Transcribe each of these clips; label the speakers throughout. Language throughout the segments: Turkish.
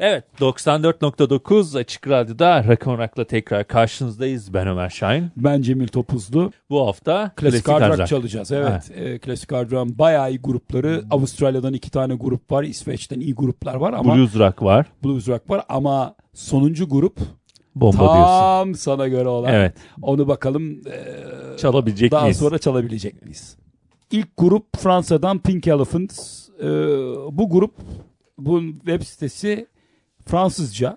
Speaker 1: Evet 94.9 Açık Radyo'da Rock'n'Rock'la tekrar karşınızdayız. Ben Ömer Şahin.
Speaker 2: Ben Cemil Topuzlu.
Speaker 1: Bu hafta
Speaker 2: Klasik, klasik hard rock çalacağız. Evet. E, klasik hard rock'ın bayağı iyi grupları. Avustralya'dan iki tane grup var. İsveç'ten iyi gruplar var ama.
Speaker 1: Blues rock var.
Speaker 2: Blues rock var ama sonuncu grup
Speaker 1: Bomba
Speaker 2: tam
Speaker 1: diyorsun.
Speaker 2: sana göre olan.
Speaker 1: Evet.
Speaker 2: Onu bakalım e,
Speaker 1: Çalabilecek
Speaker 2: daha
Speaker 1: miyiz?
Speaker 2: sonra çalabilecek miyiz? İlk grup Fransa'dan Pink Elephants. E, bu grup bu web sitesi Fransızca.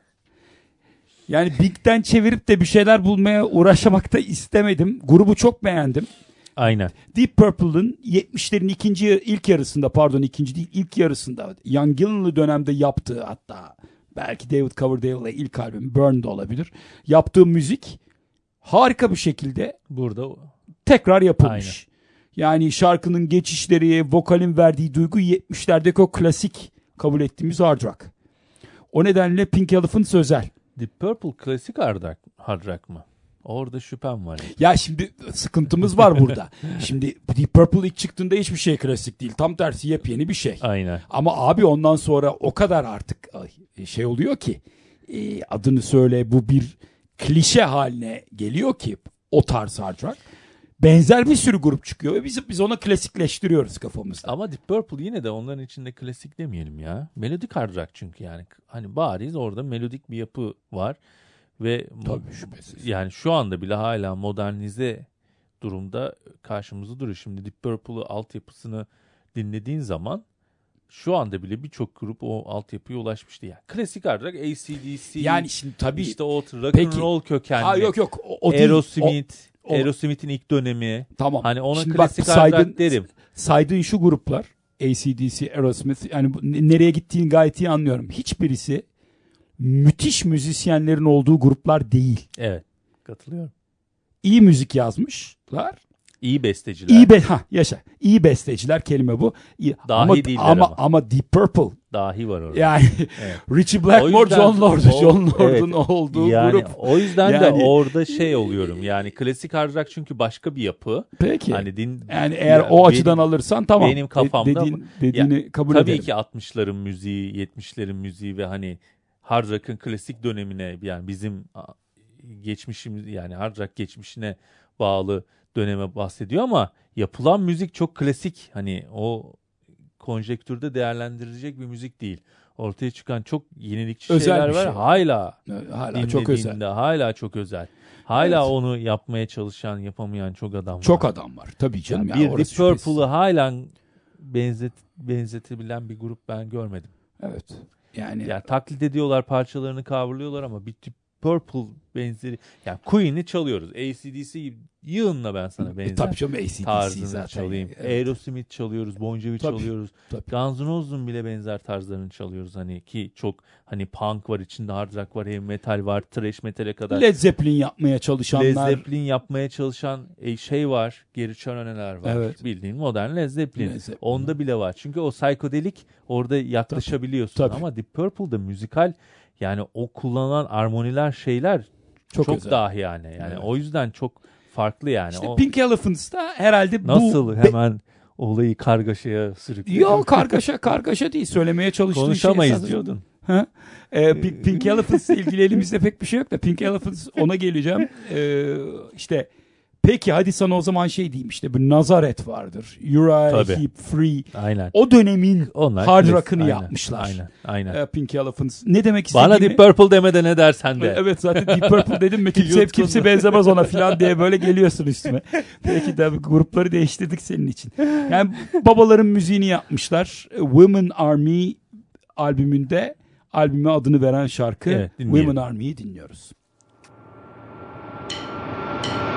Speaker 2: Yani Big'den çevirip de bir şeyler bulmaya uğraşamak da istemedim. Grubu çok beğendim.
Speaker 1: Aynen.
Speaker 2: Deep Purple'ın 70'lerin ikinci ilk yarısında pardon ikinci değil ilk yarısında Young Gillen'lı dönemde yaptığı hatta belki David Coverdale'la ilk albüm Burn da olabilir. Yaptığı müzik harika bir şekilde
Speaker 1: Burada
Speaker 2: tekrar yapılmış. Yani şarkının geçişleri, vokalin verdiği duygu 70'lerdeki o klasik kabul ettiğimiz hard rock. O nedenle Pink Elephant özel.
Speaker 1: Deep Purple klasik hard rock, hard rock mı? Orada şüphem var.
Speaker 2: Ya şimdi sıkıntımız var burada. şimdi Deep Purple ilk çıktığında hiçbir şey klasik değil. Tam tersi yepyeni bir şey.
Speaker 1: Aynen.
Speaker 2: Ama abi ondan sonra o kadar artık şey oluyor ki e, adını söyle bu bir klişe haline geliyor ki o tarz hard rock. Benzer bir sürü grup çıkıyor ve biz, biz ona klasikleştiriyoruz kafamızda.
Speaker 1: Ama Deep Purple yine de onların içinde klasik demeyelim ya. Melodik hard rock çünkü yani. Hani bariz orada melodik bir yapı var. Ve
Speaker 2: Tabii şüphesiz.
Speaker 1: yani şu anda bile hala modernize durumda karşımızda duruyor. Şimdi Deep Purple'ı altyapısını dinlediğin zaman şu anda bile birçok grup o altyapıya ulaşmıştı. Yani klasik hard rock, ACDC,
Speaker 2: Yani şimdi tabii
Speaker 1: işte o rock
Speaker 2: Peki.
Speaker 1: and roll kökenli.
Speaker 2: ha, yok yok o, o değil.
Speaker 1: Aerosmith,
Speaker 2: O- o-
Speaker 1: Aerosmith'in ilk dönemi.
Speaker 2: tamam.
Speaker 1: Hani ona
Speaker 2: Şimdi
Speaker 1: klasik
Speaker 2: bak, saydın-
Speaker 1: derim.
Speaker 2: saydığın şu gruplar ACDC, Aerosmith yani nereye gittiğini gayet iyi anlıyorum. Hiçbirisi müthiş müzisyenlerin olduğu gruplar değil.
Speaker 1: Evet. Katılıyorum.
Speaker 2: İyi müzik yazmışlar.
Speaker 1: İyi besteciler.
Speaker 2: İyi be ha yaşa. İyi besteciler kelime bu. İyi,
Speaker 1: Dahi
Speaker 2: ama,
Speaker 1: değiller
Speaker 2: ama
Speaker 1: ama.
Speaker 2: ama Deep Purple
Speaker 1: dahi var orada.
Speaker 2: yani
Speaker 1: Evet.
Speaker 2: Richie Blackmore,
Speaker 1: yüzden-
Speaker 2: John Lord,
Speaker 1: o-
Speaker 2: John Lord'un
Speaker 1: evet.
Speaker 2: olduğu
Speaker 1: yani
Speaker 2: grup.
Speaker 1: o yüzden de
Speaker 2: Yani-
Speaker 1: orada şey oluyorum. Yani klasik hard rock çünkü başka bir yapı.
Speaker 2: Peki.
Speaker 1: Hani din
Speaker 2: yani eğer
Speaker 1: Ya
Speaker 2: o
Speaker 1: benim-
Speaker 2: açıdan alırsan tamam.
Speaker 1: benim
Speaker 2: De-
Speaker 1: kafamda
Speaker 2: dediğin, dediğini kabul
Speaker 1: tabii
Speaker 2: ederim.
Speaker 1: ki 60'ların müziği, 70'lerin müziği ve hani hard rock'ın klasik dönemine yani bizim geçmişimiz yani hard rock geçmişine bağlı döneme bahsediyor ama yapılan müzik çok klasik. Hani o konjektürde değerlendirilecek bir müzik değil. Ortaya çıkan çok yenilikçi
Speaker 2: Özel
Speaker 1: şeyler
Speaker 2: bir
Speaker 1: var.
Speaker 2: şey.
Speaker 1: Hala
Speaker 2: Hala çok özel.
Speaker 1: hala çok özel. Hala
Speaker 2: Evet.
Speaker 1: onu yapmaya çalışan, yapamayan çok adam var.
Speaker 2: Çok adam var. Tabii canım.
Speaker 1: Yani
Speaker 2: ya,
Speaker 1: bir Deep. Purple'ı hala benzet, benzetebilen bir grup ben görmedim.
Speaker 2: Evet. Yani
Speaker 1: Yani taklit ediyorlar, parçalarını kavruluyorlar ama bir Deep Purple benzeri. Yani Queen'i çalıyoruz. ACDC yığınla ben sana
Speaker 2: e,
Speaker 1: benzer
Speaker 2: tabii canım ACDC
Speaker 1: tarzını
Speaker 2: zaten.
Speaker 1: çalayım.
Speaker 2: Evet.
Speaker 1: Aerosmith çalıyoruz, Bon Jovi
Speaker 2: Tabii,
Speaker 1: çalıyoruz.
Speaker 2: tabii.
Speaker 1: Guns N' Roses'un bile benzer tarzlarını çalıyoruz. Hani ki çok hani punk var içinde, hard rock var, heavy metal var, thrash metal'e kadar.
Speaker 2: Led Zeppelin yapmaya
Speaker 1: Led
Speaker 2: çalışanlar.
Speaker 1: Zeppelin yapmaya çalışan e, şey var. Geri Çönöneler var.
Speaker 2: Evet.
Speaker 1: Bildiğin modern Led Zeppelin.
Speaker 2: Led Zeppelin.
Speaker 1: Onda bile var. Çünkü o psikodelik orada yaklaşabiliyorsun.
Speaker 2: Tabii.
Speaker 1: Ama Deep Purple'da müzikal yani o kullanılan armoniler şeyler
Speaker 2: Çok
Speaker 1: çok,
Speaker 2: özel.
Speaker 1: dahi yani. Yani
Speaker 2: Evet.
Speaker 1: o yüzden çok farklı yani.
Speaker 2: İşte
Speaker 1: o
Speaker 2: Pink Elephants'ta herhalde
Speaker 1: nasıl
Speaker 2: bu...
Speaker 1: hemen olayı kargaşaya sürüklüyor.
Speaker 2: Yok kargaşa kargaşa değil. Söylemeye çalıştığın
Speaker 1: Konuşamayız
Speaker 2: şey.
Speaker 1: diyordun.
Speaker 2: Ha? Ee, Pi- Pink Elephants'la ilgili elimizde pek bir şey yok da Pink Elephants ona geleceğim. Ee, işte peki hadi sana o zaman şey diyeyim işte bir Nazaret vardır. Uriah
Speaker 1: Tabii.
Speaker 2: Heep Free.
Speaker 1: Aynen.
Speaker 2: O dönemin
Speaker 1: Onlar
Speaker 2: hard rock'ını
Speaker 1: Aynen,
Speaker 2: yapmışlar.
Speaker 1: Aynen. Aynen.
Speaker 2: Ee, Pink Elephants. Ne demek
Speaker 1: Bana
Speaker 2: istediğimi...
Speaker 1: Deep Purple deme de ne dersen de.
Speaker 2: Evet zaten Deep Purple dedim mi kimse, kimse benzemez ona falan diye böyle geliyorsun üstüme. Peki tabii grupları değiştirdik senin için. Yani babaların müziğini yapmışlar. Women Army albümünde albüme adını veren şarkı
Speaker 1: Evet, dinleyelim.
Speaker 2: Women Army'yi dinliyoruz.
Speaker 3: When they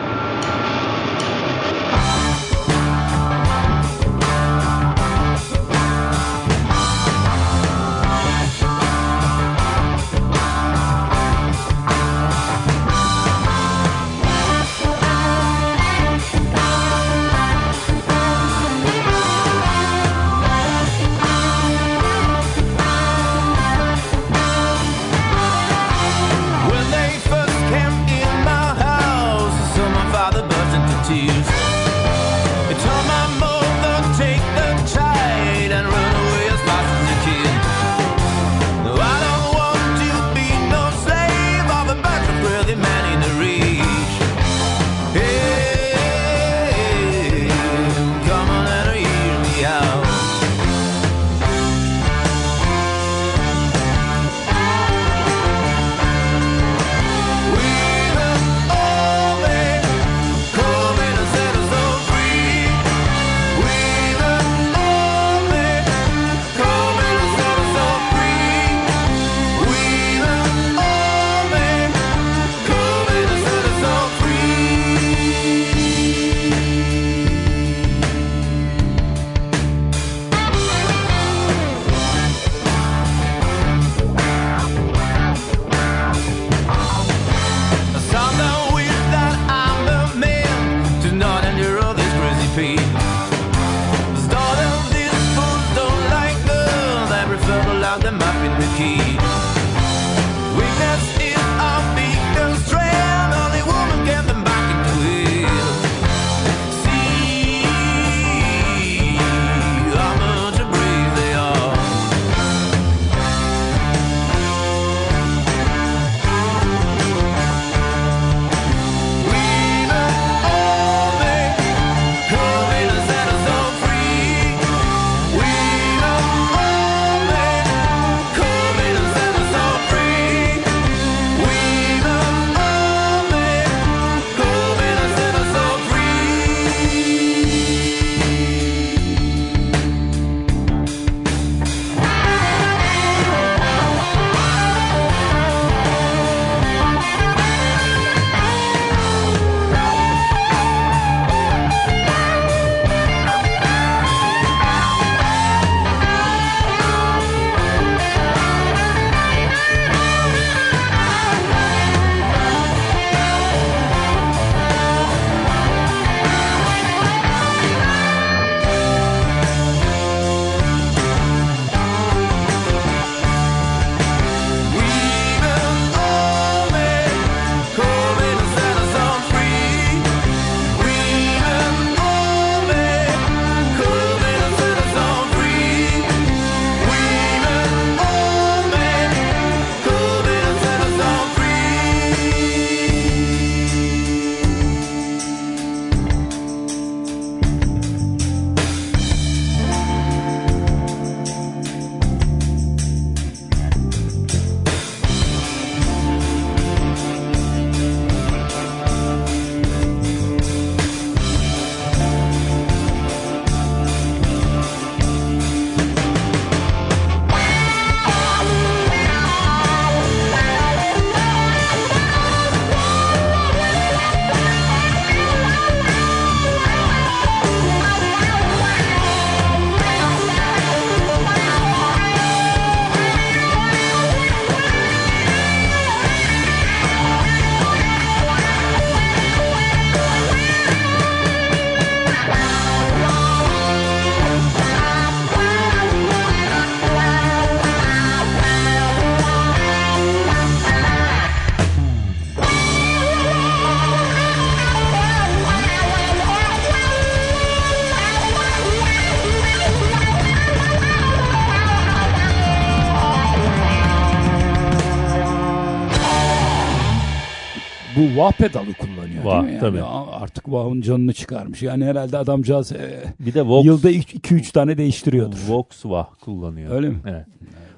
Speaker 2: wah pedalı kullanıyor
Speaker 1: Wah,
Speaker 2: değil mi? Yani
Speaker 1: tabii.
Speaker 2: artık wah'ın canını çıkarmış. Yani herhalde adamcağız e,
Speaker 1: Bir de Vox,
Speaker 2: yılda 2-3 tane değiştiriyordur.
Speaker 1: Vox Wah kullanıyor.
Speaker 2: Öyle mi?
Speaker 1: Evet.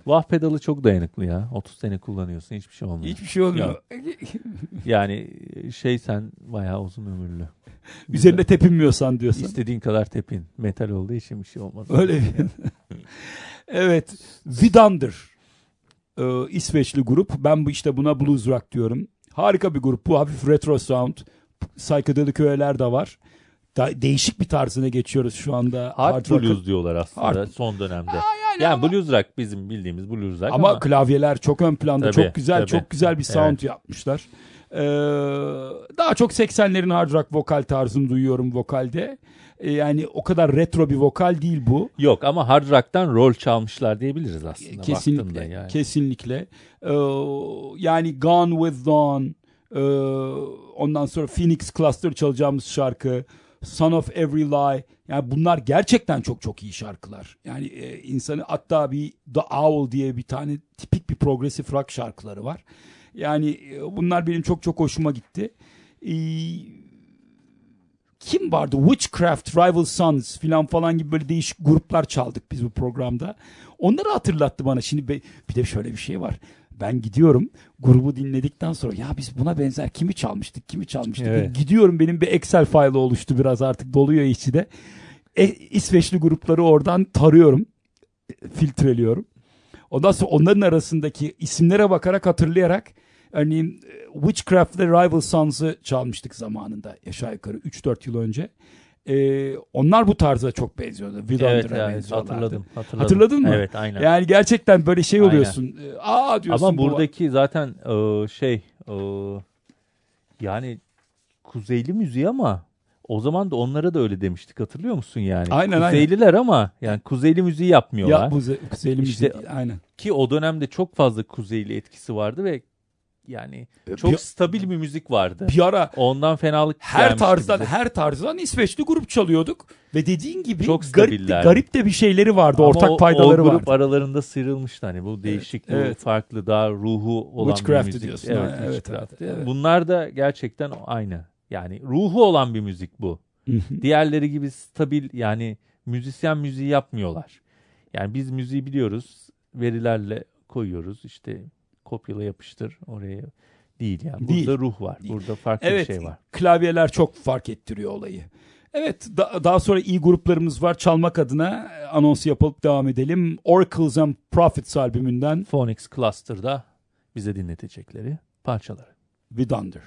Speaker 1: Wah pedalı çok dayanıklı ya. 30 sene kullanıyorsun hiçbir şey olmuyor.
Speaker 2: Hiçbir şey olmuyor.
Speaker 1: Yani şey sen bayağı uzun ömürlü.
Speaker 2: Üzerine tepinmiyorsan diyorsun.
Speaker 1: İstediğin kadar tepin. Metal olduğu için bir şey olmaz.
Speaker 2: Öyle mi? evet. Vidander. Ee, İsveçli grup. Ben bu işte buna blues rock diyorum. Harika bir grup. Bu hafif retro sound. Psychedelic öğeler de var. Da- değişik bir tarzına geçiyoruz şu anda.
Speaker 1: Hard
Speaker 2: rock'ın.
Speaker 1: blues diyorlar aslında
Speaker 2: Hard-
Speaker 1: son dönemde.
Speaker 2: yani
Speaker 1: yani
Speaker 2: ama-
Speaker 1: blues rock bizim bildiğimiz blues rock
Speaker 2: Ama,
Speaker 1: ama,
Speaker 2: klavyeler çok ön planda.
Speaker 1: Tabii,
Speaker 2: çok güzel,
Speaker 1: tabii.
Speaker 2: çok güzel bir sound
Speaker 1: Evet.
Speaker 2: yapmışlar. Ee, daha çok 80'lerin hard rock vokal tarzını duyuyorum vokalde. Ee, yani o kadar retro bir vokal değil bu.
Speaker 1: yok ama hard rock'tan rol çalmışlar diyebiliriz aslında.
Speaker 2: Kesinlikle.
Speaker 1: yani.
Speaker 2: Kesinlikle. Ee, yani Gone with Dawn, ee, ondan sonra Phoenix Cluster çalacağımız şarkı, Son of Every Lie. Yani bunlar gerçekten çok çok iyi şarkılar. Yani e, insanı hatta bir The Owl diye bir tane tipik bir progressive rock şarkıları var. Yani e, bunlar benim çok çok hoşuma gitti. Ee, kim vardı? Witchcraft, Rival Sons filan falan gibi böyle değişik gruplar çaldık biz bu programda. Onları hatırlattı bana. Şimdi be- bir de şöyle bir şey var. Ben gidiyorum grubu dinledikten sonra ya biz buna benzer kimi çalmıştık kimi çalmıştık.
Speaker 1: Evet.
Speaker 2: Gidiyorum benim bir Excel faylı oluştu biraz artık doluyor içi de. E, İsveçli grupları oradan tarıyorum. Filtreliyorum. Ondan sonra onların arasındaki isimlere bakarak hatırlayarak örneğin e, Witchcraft ve Rival Sons'ı çalmıştık zamanında aşağı yukarı 3-4 yıl önce. Ee, onlar bu tarza çok benziyordu.
Speaker 1: Evet
Speaker 2: Wilder'a
Speaker 1: yani
Speaker 2: benziyorlardı.
Speaker 1: hatırladım, hatırladım.
Speaker 2: Hatırladın mı?
Speaker 1: Evet aynen.
Speaker 2: Yani gerçekten böyle şey
Speaker 1: Aynen.
Speaker 2: oluyorsun. Ee, Aa diyorsun.
Speaker 1: Ama
Speaker 2: bu-
Speaker 1: buradaki zaten e, şey e, yani kuzeyli müziği ama o zaman da onlara da öyle demiştik hatırlıyor musun yani?
Speaker 2: Aynen, aynen.
Speaker 1: Kuzeyliler ama yani kuzeyli müziği yapmıyorlar.
Speaker 2: ya bu ze- kuzeyli
Speaker 1: İşte-
Speaker 2: müzik. Aynen.
Speaker 1: Ki o dönemde çok fazla kuzeyli etkisi vardı ve yani çok
Speaker 2: bir,
Speaker 1: stabil bir müzik vardı.
Speaker 2: bir ara
Speaker 1: Ondan fenalık
Speaker 2: her tarzdan
Speaker 1: bize.
Speaker 2: her tarzdan İsveçli grup çalıyorduk ve dediğin gibi
Speaker 1: Çok
Speaker 2: garip, de, garip de bir şeyleri vardı.
Speaker 1: Ama
Speaker 2: ortak
Speaker 1: o-
Speaker 2: paydaları
Speaker 1: o grup
Speaker 2: vardı.
Speaker 1: aralarında sıyrılmıştı hani bu değişik, bu
Speaker 2: evet.
Speaker 1: farklı daha ruhu olan
Speaker 2: Witchcraft'ı
Speaker 1: bir müzik.
Speaker 2: diyorsun,
Speaker 1: Evet,
Speaker 2: evet,
Speaker 1: Witchcraft.
Speaker 2: evet, evet.
Speaker 1: Bunlar da gerçekten aynı. Yani ruhu olan bir müzik bu. Diğerleri gibi stabil yani müzisyen müziği yapmıyorlar. Yani biz müziği biliyoruz. Verilerle koyuyoruz. işte kopyala yapıştır oraya değil yani. Burada
Speaker 2: Değil.
Speaker 1: ruh var.
Speaker 2: Değil.
Speaker 1: Burada farklı
Speaker 2: Evet,
Speaker 1: bir şey var.
Speaker 2: klavyeler çok fark ettiriyor olayı. Evet, da- daha sonra iyi gruplarımız var. Çalmak adına e, anons yapıp devam edelim. Oracles and Prophets albümünden
Speaker 1: Phoenix Cluster'da bize dinletecekleri parçaları.
Speaker 2: With Under.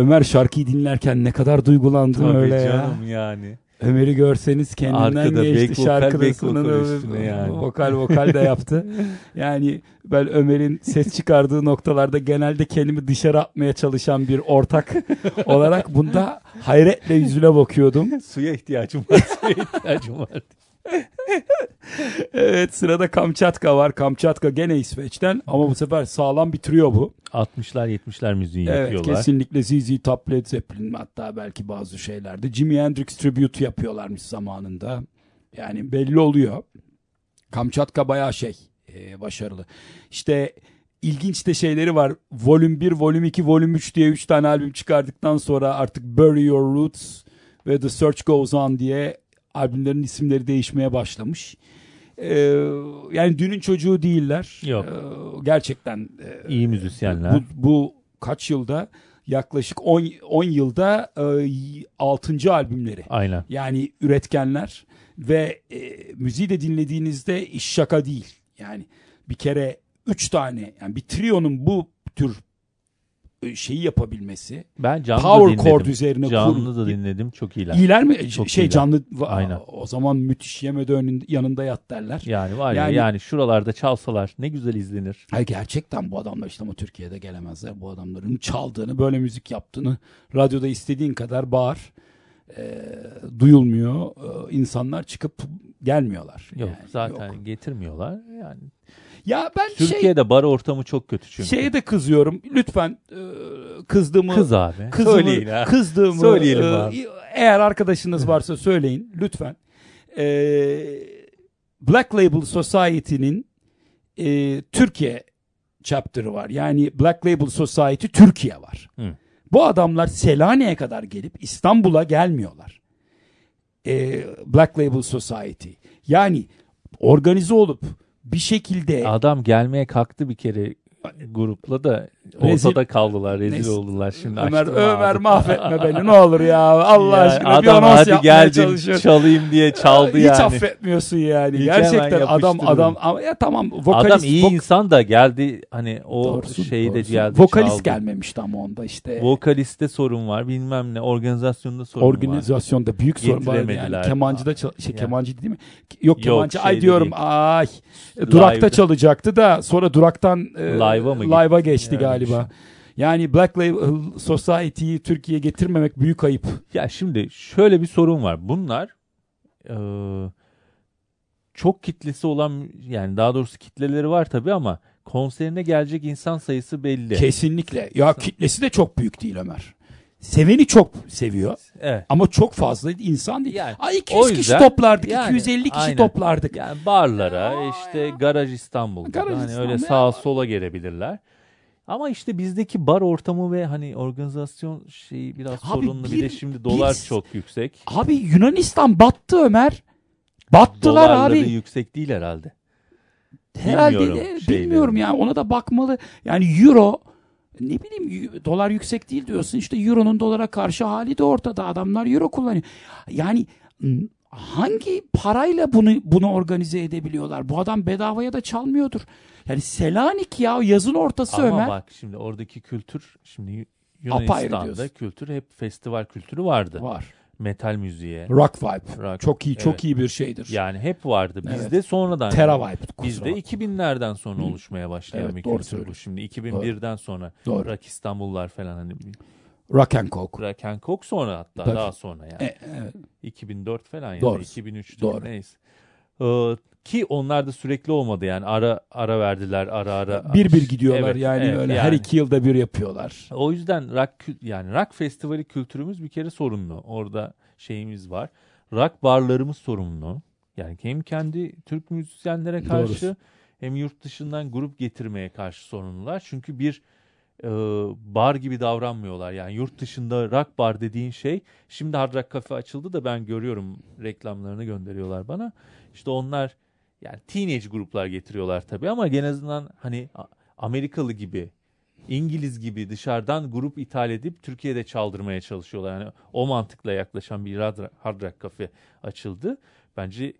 Speaker 2: Ömer şarkıyı dinlerken ne kadar duygulandım
Speaker 1: Tabii
Speaker 2: öyle ya.
Speaker 1: canım yani.
Speaker 2: Ömer'i görseniz kendinden
Speaker 1: Arkada
Speaker 2: geçti
Speaker 1: back
Speaker 2: şarkının
Speaker 1: back yani.
Speaker 2: vokal vokal de yaptı. yani ben Ömer'in ses çıkardığı noktalarda genelde kendimi dışarı atmaya çalışan bir ortak olarak bunda hayretle yüzüne bakıyordum.
Speaker 1: Suya ihtiyacım var. Suya ihtiyacım var.
Speaker 2: Evet sırada Kamçatka var. Kamçatka gene İsveç'ten ama bu sefer sağlam bitiriyor bu.
Speaker 1: 60'lar 70'ler müziği
Speaker 2: Evet
Speaker 1: yapıyorlar.
Speaker 2: kesinlikle ZZ Top, Led Zeppelin hatta belki bazı şeylerde. Jimi Hendrix tribute yapıyorlarmış zamanında. Yani belli oluyor. Kamçatka bayağı şey e, başarılı. İşte ilginç de şeyleri var. Volüm 1, Volüm 2, Volüm 3 diye 3 tane albüm çıkardıktan sonra artık Bury Your Roots ve The Search Goes On diye albümlerin isimleri değişmeye başlamış. Ee, yani dünün çocuğu değiller.
Speaker 1: Yok.
Speaker 2: Ee, gerçekten e,
Speaker 1: İyi müzisyenler.
Speaker 2: bu, bu kaç yılda? Yaklaşık 10 10 yılda 6. albümleri.
Speaker 1: Aynen.
Speaker 2: Yani üretkenler ve e, müziği de dinlediğinizde iş şaka değil. Yani bir kere 3 tane yani bir trionun bu tür e, şeyi yapabilmesi
Speaker 1: Ben canlı
Speaker 2: power
Speaker 1: da dinledim.
Speaker 2: chord üzerine
Speaker 1: Canlı
Speaker 2: kur-
Speaker 1: da dinledim. Çok iyiler.
Speaker 2: İyiler mi?
Speaker 1: Çok
Speaker 2: şey
Speaker 1: iyiler.
Speaker 2: canlı
Speaker 1: Aynen.
Speaker 2: o zaman müthiş yemede önün, yanında yat derler.
Speaker 1: Yani var ya
Speaker 2: Yani-
Speaker 1: yani şuralarda çalsalar ne güzel izlenir.
Speaker 2: Hayır gerçekten bu adamlar işte ama Türkiye'de gelemezler. Bu adamların çaldığını, böyle müzik yaptığını radyoda istediğin kadar bağır. Ee, duyulmuyor. Ee, insanlar çıkıp gelmiyorlar.
Speaker 1: Yok
Speaker 2: Yani
Speaker 1: zaten
Speaker 2: yok.
Speaker 1: getirmiyorlar. Yani
Speaker 2: Ya ben şey
Speaker 1: Türkiye'de bar ortamı çok kötü çünkü.
Speaker 2: şeye de kızıyorum. Lütfen e, kızdığımı
Speaker 1: Kız abi.
Speaker 2: kızımı,
Speaker 1: Söyleyin ha.
Speaker 2: kızdığımı
Speaker 1: Söyleyelim
Speaker 2: e,
Speaker 1: abi.
Speaker 2: eğer arkadaşınız varsa söyleyin lütfen. Ee, Black Label Society'nin e, Türkiye chapter'ı var. Yani Black Label Society Türkiye var.
Speaker 1: Hı.
Speaker 2: Bu adamlar Selanik'e kadar gelip İstanbul'a gelmiyorlar. Black Label Society. Yani organize olup bir şekilde
Speaker 1: Adam gelmeye kalktı bir kere grupla da ortada kaldılar. Rezil
Speaker 2: Neyse.
Speaker 1: oldular şimdi.
Speaker 2: Ömer Ömer
Speaker 1: ağzı.
Speaker 2: mahvetme beni ne olur ya Allah
Speaker 1: Yani
Speaker 2: aşkına bir
Speaker 1: adam
Speaker 2: anons
Speaker 1: hadi
Speaker 2: yapmaya çalışıyor.
Speaker 1: çalayım diye çaldı
Speaker 2: Hiç
Speaker 1: yani.
Speaker 2: affetmiyorsun yani.
Speaker 1: Hiç
Speaker 2: Gerçekten adam adam ama ya tamam vokalist
Speaker 1: Adam iyi
Speaker 2: vok-
Speaker 1: insan da geldi hani o
Speaker 2: Doğrusu,
Speaker 1: şeyde
Speaker 2: doğrusu.
Speaker 1: geldi
Speaker 2: Vokalist
Speaker 1: çaldı.
Speaker 2: gelmemişti ama onda işte.
Speaker 1: Vokaliste sorun var bilmem ne organizasyonda sorun var.
Speaker 2: Organizasyonda büyük sorun var yani. Kemancıda çal- şey
Speaker 1: Ya.
Speaker 2: kemancı değil mi? Yok kemancı ay
Speaker 1: şeyde
Speaker 2: diyorum
Speaker 1: değil.
Speaker 2: ay. Durakta
Speaker 1: Live'da.
Speaker 2: çalacaktı da sonra duraktan e,
Speaker 1: Live'a mı
Speaker 2: live'a geçti
Speaker 1: Yani
Speaker 2: galiba. Yani Black Label Society'yi Türkiye'ye getirmemek büyük ayıp.
Speaker 1: Ya şimdi şöyle bir sorun var. Bunlar e, çok kitlesi olan yani daha doğrusu kitleleri var tabii ama konserine gelecek insan sayısı belli.
Speaker 2: Kesinlikle. Ya kitlesi de çok büyük değil Ömer. Seveni çok seviyor
Speaker 1: evet.
Speaker 2: ama çok fazla insan değil.
Speaker 1: Yani,
Speaker 2: Ay 200
Speaker 1: o
Speaker 2: kişi
Speaker 1: yüzden-
Speaker 2: toplardık,
Speaker 1: yani,
Speaker 2: 250 kişi
Speaker 1: aynen.
Speaker 2: toplardık.
Speaker 1: Yani barlara
Speaker 2: Ya,
Speaker 1: işte
Speaker 2: ya.
Speaker 1: garaj İstanbul'da
Speaker 2: Garaj
Speaker 1: hani
Speaker 2: İstanbul
Speaker 1: öyle
Speaker 2: ya.
Speaker 1: sağa sola gelebilirler. Ama işte bizdeki bar ortamı ve hani organizasyon şeyi biraz
Speaker 2: Abi
Speaker 1: sorunlu. Bir,
Speaker 2: bir-
Speaker 1: de şimdi dolar
Speaker 2: bir-
Speaker 1: çok yüksek.
Speaker 2: Abi Yunanistan battı Ömer. Battılar
Speaker 1: Dolarları
Speaker 2: abi.
Speaker 1: yüksek değil herhalde.
Speaker 2: Herhalde
Speaker 1: bilmiyorum
Speaker 2: de- bilmiyorum ya ona da bakmalı. Yani euro ne bileyim dolar yüksek değil diyorsun. İşte euronun dolara karşı hali de ortada. Adamlar euro kullanıyor. Yani hangi parayla bunu bunu organize edebiliyorlar? Bu adam bedavaya da çalmıyordur. Yani Selanik ya yazın ortası
Speaker 1: Ama
Speaker 2: Ömer.
Speaker 1: bak şimdi oradaki kültür şimdi Yunanistan'da kültür hep festival kültürü vardı.
Speaker 2: Var.
Speaker 1: Metal müziğe.
Speaker 2: Rock vibe.
Speaker 1: Rock,
Speaker 2: Çok iyi, çok
Speaker 1: evet.
Speaker 2: iyi bir şeydir.
Speaker 1: Yani hep vardı.
Speaker 2: Evet.
Speaker 1: Bizde sonradan.
Speaker 2: Tera vibe.
Speaker 1: Bizde
Speaker 2: bakma.
Speaker 1: 2000'lerden sonra oluşmaya başlayan
Speaker 2: Evet,
Speaker 1: bir
Speaker 2: doğru
Speaker 1: kültür bu. Şimdi 2001'den sonra
Speaker 2: Doğru.
Speaker 1: Rock İstanbullar falan hani
Speaker 2: Rock and Coke.
Speaker 1: Rock and Coke sonra hatta
Speaker 2: Tabii.
Speaker 1: daha sonra yani.
Speaker 2: E, evet.
Speaker 1: 2004 falan ya
Speaker 2: Doğru.
Speaker 1: da 2003
Speaker 2: Doğru.
Speaker 1: neyse. Ee, ki onlar da sürekli olmadı yani ara ara verdiler ara ara.
Speaker 2: bir bir gidiyorlar
Speaker 1: Evet,
Speaker 2: yani
Speaker 1: evet,
Speaker 2: öyle her
Speaker 1: yani.
Speaker 2: iki yılda bir yapıyorlar.
Speaker 1: O yüzden rock yani rock festivali kültürümüz bir kere sorunlu. Orada şeyimiz var. Rock barlarımız sorunlu. Yani hem kendi Türk müzisyenlere karşı
Speaker 2: Doğrusu.
Speaker 1: hem yurt dışından grup getirmeye karşı sorunlular. Çünkü bir e, bar gibi davranmıyorlar. Yani yurt dışında rock bar dediğin şey şimdi Hard Rock Cafe açıldı da ben görüyorum reklamlarını gönderiyorlar bana. İşte onlar yani teenage gruplar getiriyorlar tabii ama en azından hani Amerikalı gibi İngiliz gibi dışarıdan grup ithal edip Türkiye'de çaldırmaya çalışıyorlar. Yani o mantıkla yaklaşan bir hard rock kafe açıldı. Bence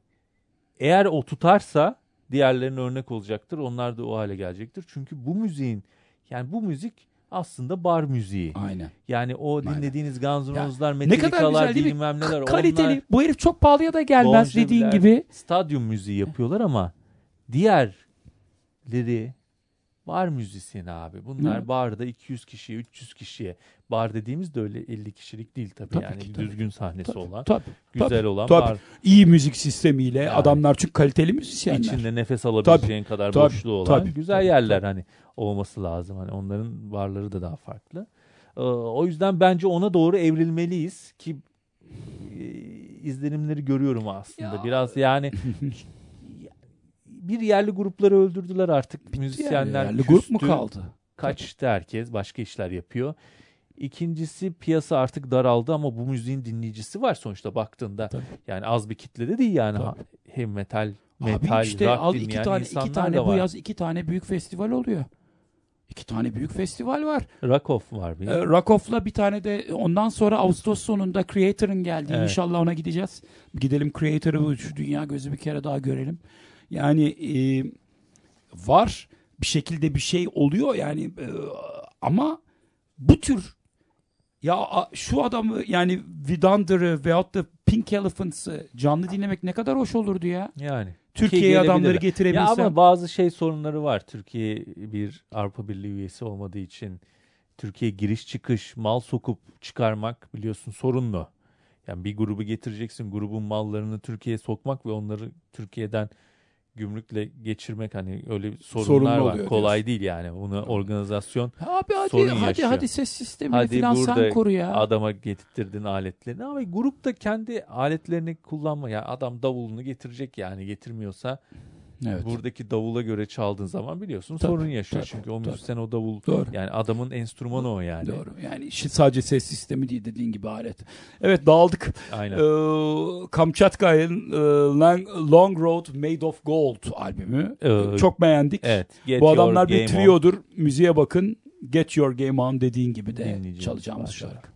Speaker 1: eğer o tutarsa diğerlerine örnek olacaktır. Onlar da o hale gelecektir. Çünkü bu müziğin yani bu müzik aslında bar müziği.
Speaker 2: Aynen.
Speaker 1: Yani o dinlediğiniz Guns N' Roses'lar, Metallica'lar, bilmem neler.
Speaker 2: Ka- kaliteli.
Speaker 1: onlar
Speaker 2: Bu herif çok pahalıya da gelmez dediğin gibi.
Speaker 1: Stadyum müziği yapıyorlar ama diğerleri bar müzisyeni abi. Bunlar
Speaker 2: Hı.
Speaker 1: barda 200 kişiye, 300 kişiye. Bar dediğimiz de öyle 50 kişilik değil tabii,
Speaker 2: Tabii
Speaker 1: yani
Speaker 2: ki, tabii
Speaker 1: düzgün sahnesi olan,
Speaker 2: Tabii.
Speaker 1: güzel
Speaker 2: tabii,
Speaker 1: olan
Speaker 2: tabii.
Speaker 1: bar.
Speaker 2: İyi müzik sistemiyle
Speaker 1: Yani.
Speaker 2: adamlar çünkü kaliteli müzisyenler.
Speaker 1: İçinde nefes alabileceğin kadar
Speaker 2: tabii,
Speaker 1: boşluğu olan
Speaker 2: tabii,
Speaker 1: güzel
Speaker 2: tabii,
Speaker 1: yerler hani olması lazım. Hani onların barları da daha farklı. Ee, o yüzden bence ona doğru evrilmeliyiz ki e, izlenimleri görüyorum aslında.
Speaker 2: Ya.
Speaker 1: Biraz yani bir yerli grupları öldürdüler artık. Müzisyenler
Speaker 2: yani, grup mu kaldı?
Speaker 1: Kaçtı herkes. Başka işler yapıyor. İkincisi piyasa artık daraldı ama bu müziğin dinleyicisi var sonuçta baktığında.
Speaker 2: Tabii.
Speaker 1: Yani az bir kitle de değil yani.
Speaker 2: Tabii.
Speaker 1: Hem metal, metal,
Speaker 2: Abi işte
Speaker 1: rock
Speaker 2: al iki tane iki tane bu
Speaker 1: var.
Speaker 2: yaz iki tane büyük festival oluyor. İki tane büyük festival var.
Speaker 1: Rakoff var bir.
Speaker 2: Rakoff'la bir tane de ondan sonra Ağustos sonunda Creator'ın geldiği.
Speaker 1: Evet.
Speaker 2: İnşallah ona gideceğiz. Gidelim Creator'ı şu dünya gözü bir kere daha görelim. Yani e, var bir şekilde bir şey oluyor yani e, ama bu tür ya şu adamı yani Vidandır'ı veyahut da Pink Elephants'ı canlı dinlemek ne kadar hoş olurdu ya.
Speaker 1: Yani.
Speaker 2: Türkiye'ye adamları
Speaker 1: Ya
Speaker 2: getirebilsem.
Speaker 1: ama bazı şey sorunları var. Türkiye bir Avrupa Birliği üyesi olmadığı için Türkiye giriş çıkış mal sokup çıkarmak biliyorsun sorunlu. Yani bir grubu getireceksin grubun mallarını Türkiye'ye sokmak ve onları Türkiye'den gümrükle geçirmek hani öyle sorunlar
Speaker 2: Sorunlu
Speaker 1: var.
Speaker 2: oluyor
Speaker 1: Kolay değil yani. Bunu organizasyon
Speaker 2: Abi hadi
Speaker 1: sorun
Speaker 2: hadi
Speaker 1: yaşıyor.
Speaker 2: hadi ses sistemini
Speaker 1: Hadi
Speaker 2: falan sen koru ya.
Speaker 1: adama getirtirdin aletlerini ama grup da kendi aletlerini kullanma. Ya adam davulunu getirecek yani getirmiyorsa
Speaker 2: evet.
Speaker 1: buradaki davula göre çaldığın zaman biliyorsun
Speaker 2: Tabii,
Speaker 1: sorun yaşıyor.
Speaker 2: tabii,
Speaker 1: Çünkü o
Speaker 2: tabii.
Speaker 1: müzisyen o davul
Speaker 2: Doğru.
Speaker 1: yani adamın enstrümanı o yani.
Speaker 2: Doğru. Yani işi sadece ses sistemi değil dediğin gibi alet. Evet dağıldık.
Speaker 1: Aynen.
Speaker 2: Ee, Kamçatka'nın e, Long, Long Road Made of Gold albümü.
Speaker 1: Ee,
Speaker 2: Çok beğendik.
Speaker 1: evet. Get
Speaker 2: Bu adamlar bir
Speaker 1: On.
Speaker 2: triodur. Müziğe bakın. Get Your Game On dediğin gibi de çalacağımız şarkı.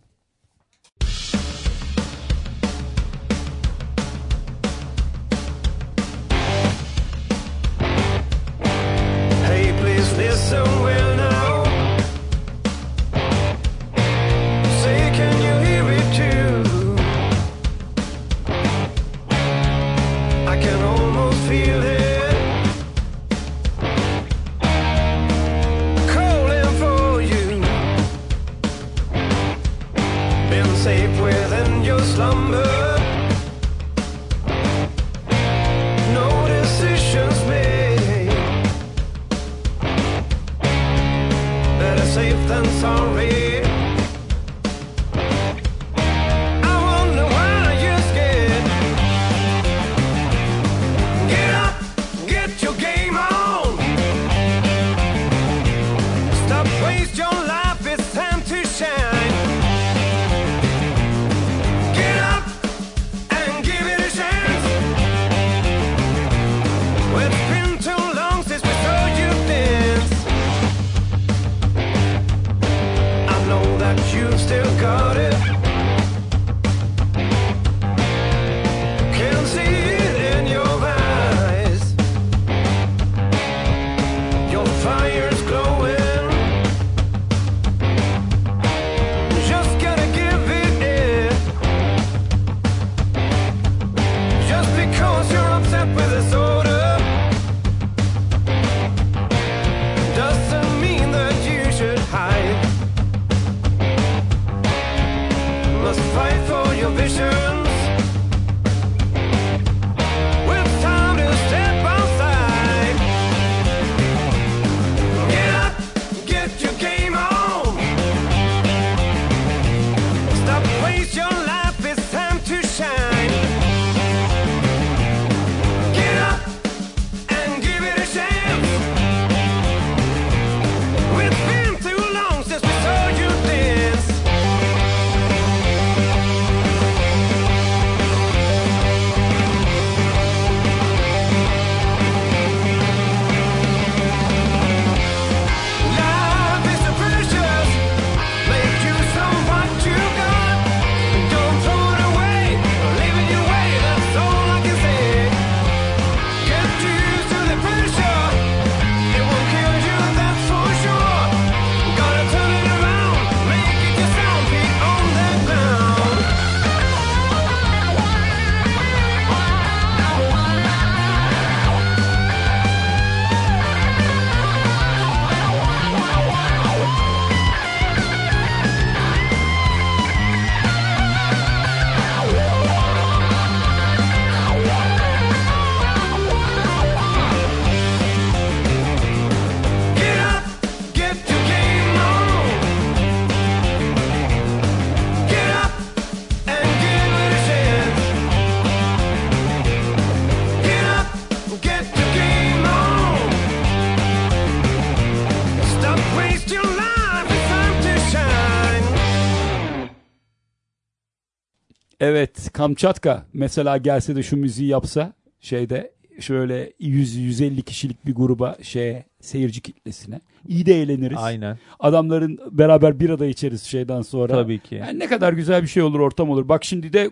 Speaker 2: Evet Kamçatka mesela gelse de şu müziği yapsa şeyde şöyle 100-150 kişilik bir gruba şey seyirci kitlesine iyi de eğleniriz.
Speaker 1: Aynen.
Speaker 2: Adamların beraber bir da içeriz şeyden sonra.
Speaker 1: Tabii ki.
Speaker 2: Yani ne kadar güzel bir şey olur ortam olur. Bak şimdi de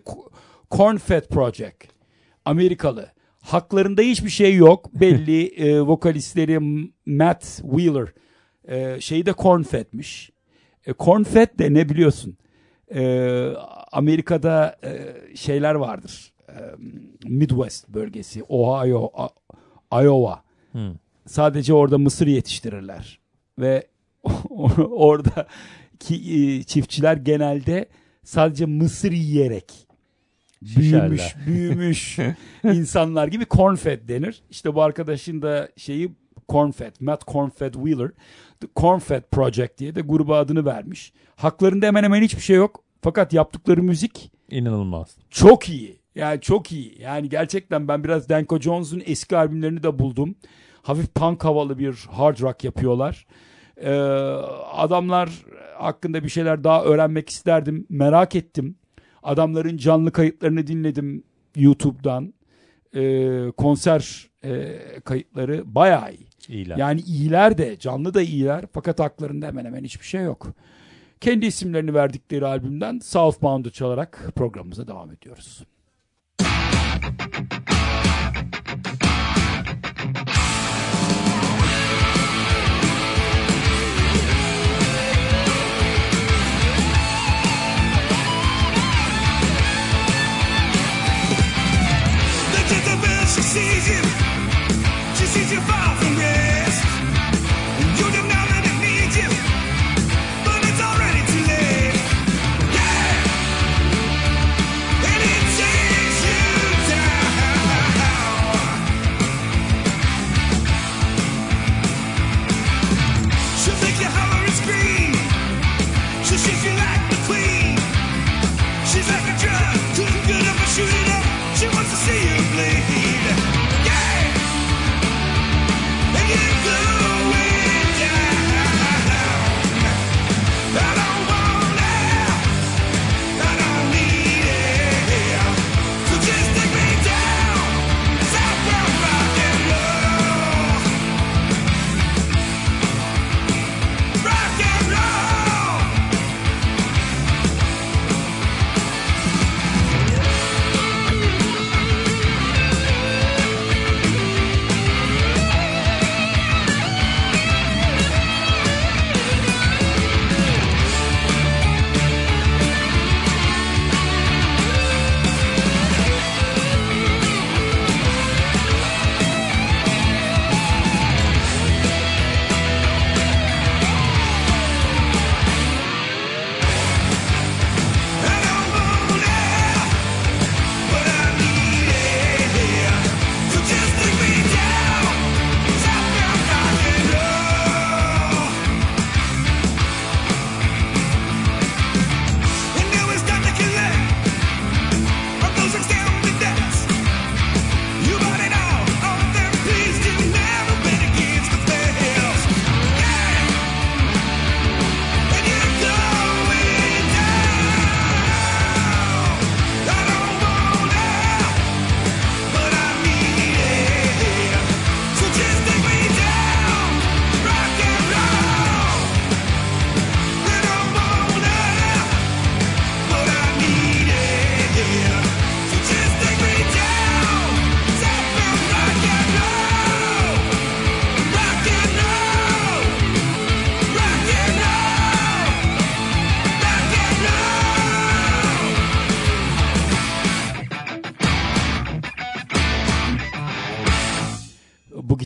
Speaker 2: Corn Fed Project. Amerikalı. Haklarında hiçbir şey yok. Belli e, vokalistleri Matt Wheeler e, şeyi de Corn Fed'miş. E, Corn Fed de ne biliyorsun? E, Amerika'da e, şeyler vardır. E, Midwest bölgesi, Ohio, A- Iowa.
Speaker 1: Hı.
Speaker 2: Sadece orada mısır yetiştirirler. Ve orada ki e, çiftçiler genelde sadece mısır yiyerek büyümüş,
Speaker 1: Şişerler.
Speaker 2: büyümüş insanlar gibi cornfed denir. İşte bu arkadaşın da şeyi cornfed, Matt Cornfed Wheeler. The Cornfed Project diye de gruba adını vermiş. Haklarında hemen hemen hiçbir şey yok. Fakat yaptıkları müzik
Speaker 1: İnanılmaz.
Speaker 2: çok iyi. Yani çok iyi. Yani gerçekten ben biraz Danko Jones'un eski albümlerini de buldum. Hafif punk havalı bir hard rock yapıyorlar. Ee, adamlar hakkında bir şeyler daha öğrenmek isterdim. Merak ettim. Adamların canlı kayıtlarını dinledim YouTube'dan. Ee, konser e, kayıtları bayağı iyi.
Speaker 1: İyiler.
Speaker 2: Yani iyiler de canlı da iyiler fakat haklarında hemen hemen hiçbir şey yok. Kendi isimlerini verdikleri albümden Southbound'u çalarak programımıza devam ediyoruz.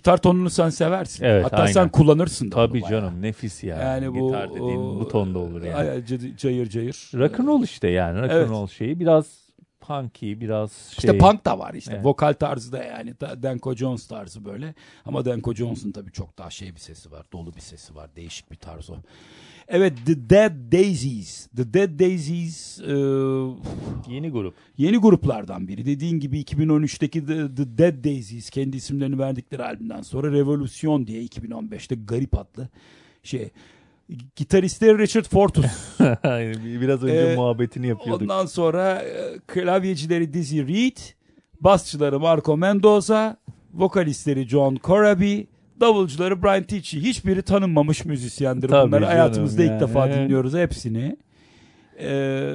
Speaker 2: Gitar tonunu sen seversin.
Speaker 1: Evet,
Speaker 2: Hatta
Speaker 1: aynen.
Speaker 2: sen kullanırsın da
Speaker 1: Tabii
Speaker 2: bayağı.
Speaker 1: canım nefis ya.
Speaker 2: Yani bu
Speaker 1: Gitar dediğin
Speaker 2: o-
Speaker 1: bu tonda olur yani.
Speaker 2: Cayır cayır.
Speaker 1: Rock'n'roll işte yani. Rock'n'roll şeyi biraz punky, biraz şey.
Speaker 2: İşte punk da var işte.
Speaker 1: Evet.
Speaker 2: Vokal tarzı da yani. Da- Danko Jones tarzı böyle. Ama Danko Jones'un tabii çok daha şey bir sesi var. Dolu bir sesi var. Değişik bir tarz o. Evet The Dead Daisies. The Dead Daisies e,
Speaker 1: Yeni grup.
Speaker 2: yeni gruplardan biri. Dediğin gibi 2013'teki The, The Dead Daisies kendi isimlerini verdikleri albümden sonra Revolüsyon diye 2015'te garip adlı şey. Gitaristleri Richard Fortus.
Speaker 1: Biraz önce
Speaker 2: Ee,
Speaker 1: muhabbetini yapıyorduk.
Speaker 2: Ondan sonra e, klavyecileri Dizzy Reed, basçıları Marco Mendoza, vokalistleri John Corabi, davulcuları Brian Tichy. Hiçbiri tanınmamış müzisyendir.
Speaker 1: Tabii
Speaker 2: Bunları hayatımızda ilk
Speaker 1: yani.
Speaker 2: defa dinliyoruz hepsini. Ee,